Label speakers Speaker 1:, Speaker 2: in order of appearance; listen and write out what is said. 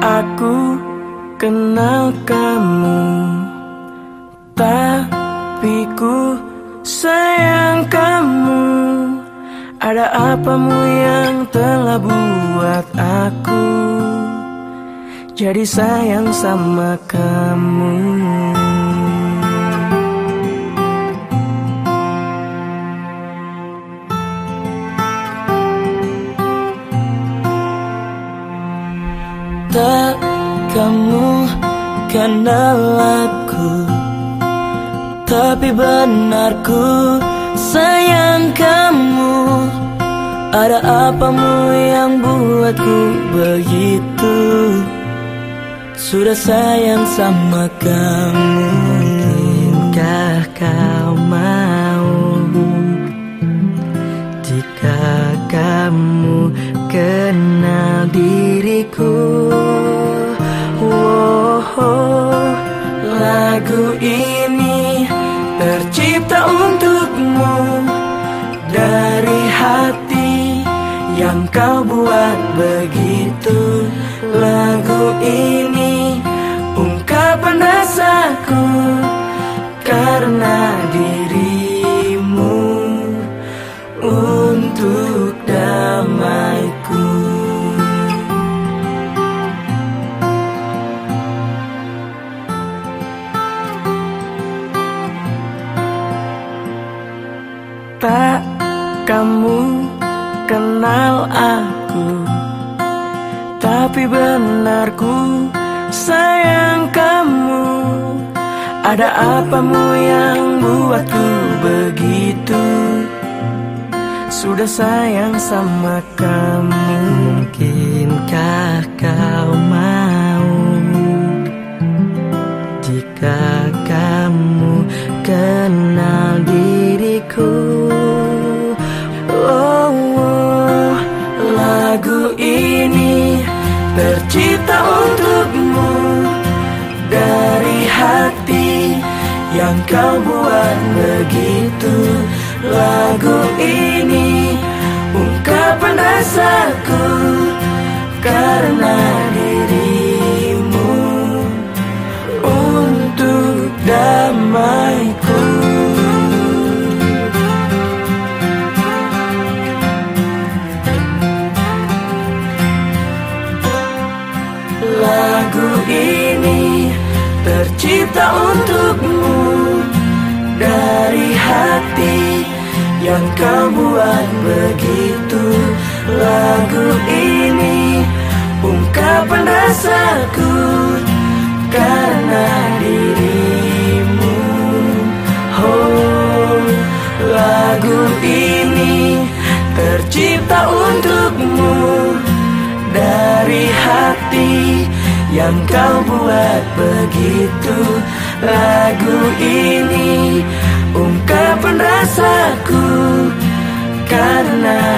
Speaker 1: Aku kenal kamu. Tapi ku sayang kamu. Ada apamu yang telah buat aku Jadi sayang sama kamu Tak kamu kenal aku. Tapi benarku sayang kamu. Ada apamu yang buatku begitu? Sudah sayang sama kamu. Mungkinkah kau mau Jika kamu kenal diriku. Oh, Lagu ini tercipta untukmu. Dari hati yang kau buat begitu. Lagu ini ungkapan rasaku Karena dirimu kenal aku. Tapi benarku sayang kamu. Ada apamu yang buatku begitu? Sudah sayang sama kamu Mungkinkah kau mau? Jika kamu kenal yang kau buat begitu. Lagu ini ungkapan rasaku Karena dirimu untuk damaiku. Lagu ini tercipta untukmu yang kau buat begitu Lagu ini ungkapan rasaku Karena dirimu. Oh, lagu ini tercipta untukmu Dari hati. Yang kau buat begitu Lagu ini rasaku Karena